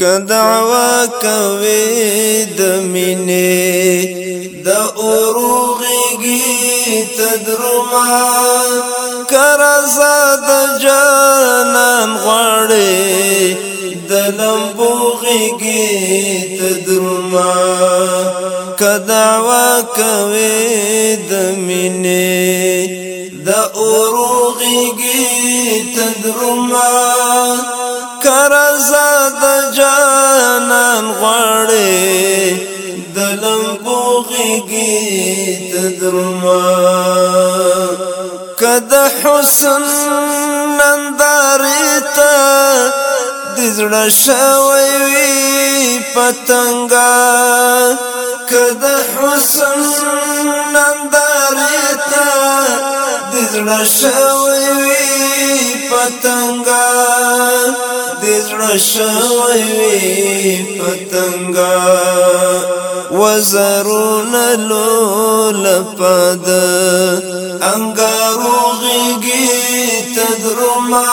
کدعوا کوي د مینې د اوروغي تدرما کرزا د جانان غړې د لمبوغي تدرما کدعوا کوي د مینې د اوروغي تدرما غواړې د لمبو غېږې ته درما که د حسن نندارې ته د زړه شوی وي پتنګه که د حسن نندارې ته د زړه شوی وي پتنګه زړه شوی پتنګا وزرون لول پد انګارو غږی تدرما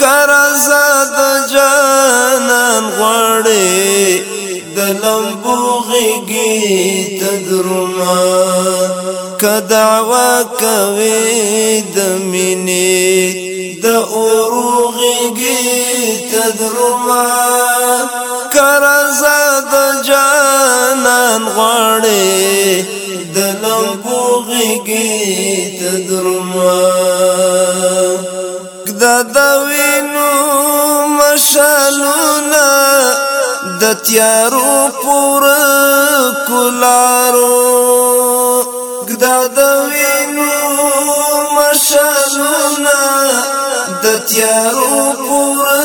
کرزاد جانان غړې د لمبو غږی تدرما کدعوا کوي د مینې د اوروغيږي تدرما کرزا د جانان غړې د لمبوغيږي تدرما کدا د وینو مشالونه د تیارو پور کولارو تیارو پورا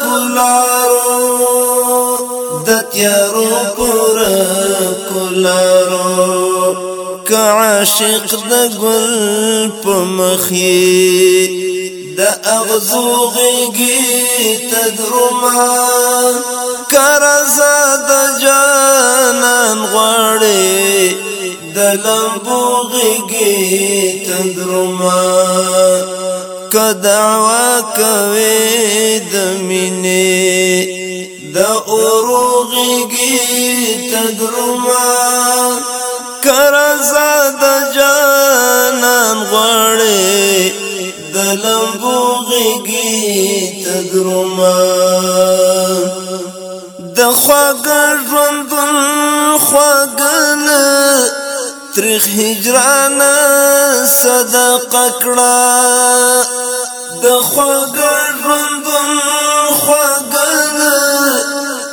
کلارو د تیارو پورا کلارو که عاشق د گل په مخی د اغزو غیږی تدرما کرزا د جانان غړې د لمبو غیږی تدرما کدعوا کوي د مینې د اوروغږي تدرما کرزا د جانان غړې د لمبوږږي تدرما د خواګ ژوندون خواګنه تریخ هجران صدقه کړه د خوګر روندون خوګر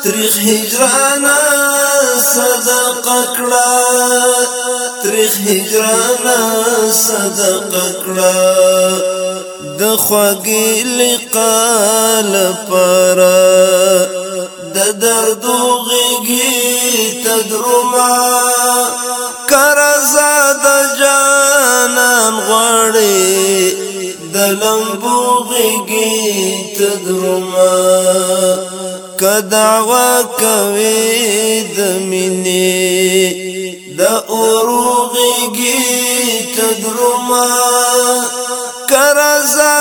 تریخ هجران صدقه کړه تریخ هجران صدقه کړه د خوګې لقال پر د درد غږی تدرمه غواړي د لمبو غږی تدرما کدعوا کوي د مینې د اورو غږی تدرما کرزا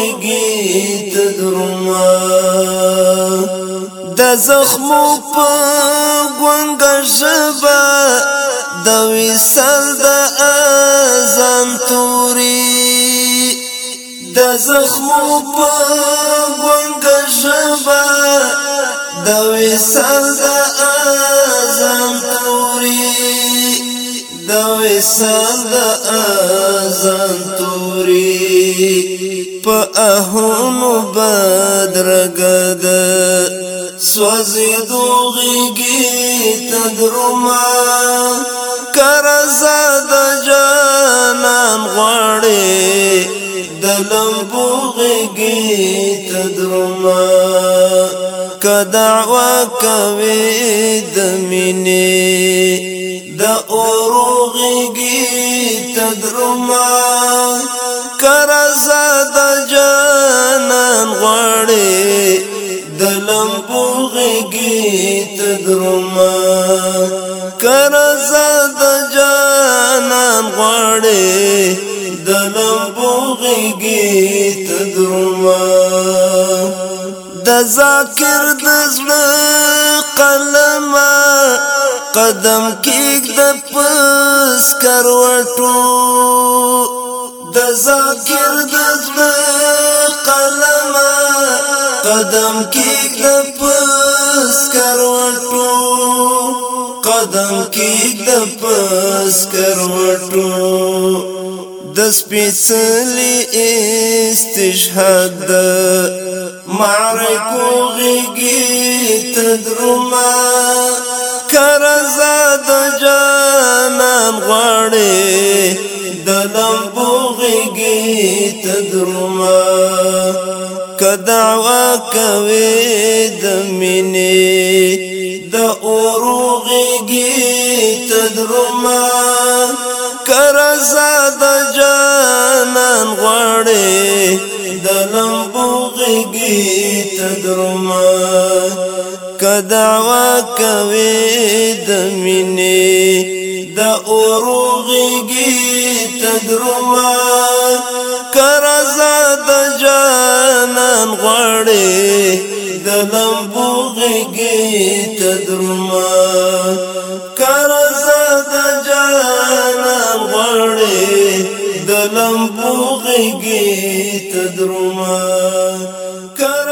اوږي تدرما د زخمو په ګونګ ژبه د وصل د اذان توري د زخمو په ګونګ ژبه د وصل د اذان وصال د اذان توري په اهونو بدرګد سوځي دوغيږي تدرما کرزاد جانان غړې دلم بوغيږي تدرما کدعوا کوي د مینه اوروغيږي تدرما کرزا د جانان غړي دلم بوغيږي تدرما کرزا د جانان غړي دلم بوغيږي تدرما د ذکر د زړه قلم قدم کېږ د پس کروټو د ذکر د قلم قدم کېږ د پس کروټو قدم کېږ د پس کروټو د سپېڅلې استشهاد د معرکو غېږې تدرمه کرزا د جانان غواړي د لمبو غږی تدرما کدعوا کوي د مینې د اورو غږی تدرما کرزا د جانان غواړي د لمبو غږی تدرما کدعوا کوي د مینې د اوروغيږي تدرما کرزا د جانان غړې د لمبوغيږي تدرما کرزا د جانان غړې د لمبوغيږي تدرما کر